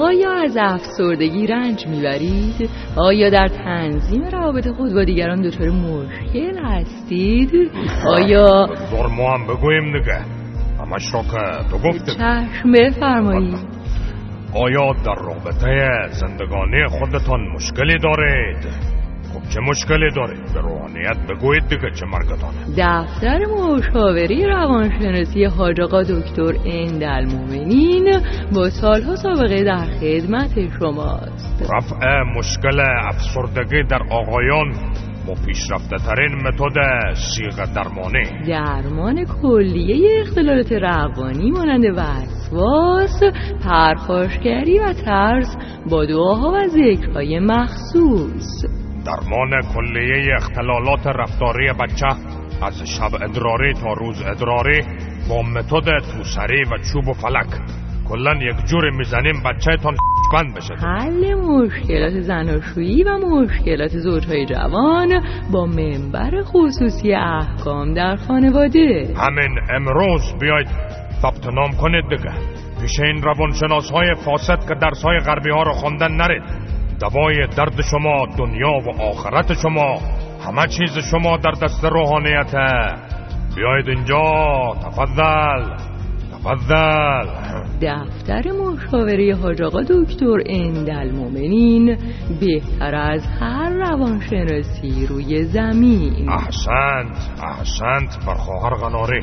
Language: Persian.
آیا از افسردگی رنج می‌برید؟ آیا در تنظیم روابط خود با دیگران دچار مشکل هستید؟ آیا زور ما هم بگویم دیگه همش را که بگفتیم چشم بفرمایید آیا در رابطه زندگانی خودتان مشکلی دارید؟ خب چه مشکلی دارید؟ به روحانیت بگویید دیگه چه مرگتانه. دفتر مشاوری روانشناسی حاج آقا دکتر اندالمومنین با سالها سابقه در خدمت شماست. رفع مشکل افسردگی در آقایان با پیشرفته ترین متد سیغ درمانی درمان کلیه اختلالات روانی مانند وسواس، پرخاشگری و ترس با دعاها و ذکرهای مخصوص. درمان کلیه اختلالات رفتاری بچه. از شب ادراری تا روز ادراری با متد توسری و چوب و فلک. کلا یک جور می‌زنیم بچه تان بند بشه. حل مشکلات زناشویی و مشکلات زوجهای جوان با منبر خصوصی احکام در خانواده. همین امروز بیاید ثبت نام کنید دیگه. پیش این روانشناس های فاسد که درس های غربی ها رو خوندن نرید. دوای درد شما دنیا و آخرت شما. همه چیز شما در دست روحانیته بیاید اینجا. تفضل. تفضل. دفتر مشاوره حاج آقا دکتر اندالمومنین بهتر از هر روانشناسی روی زمین. احسنت احسنت. بر خواهر غناری.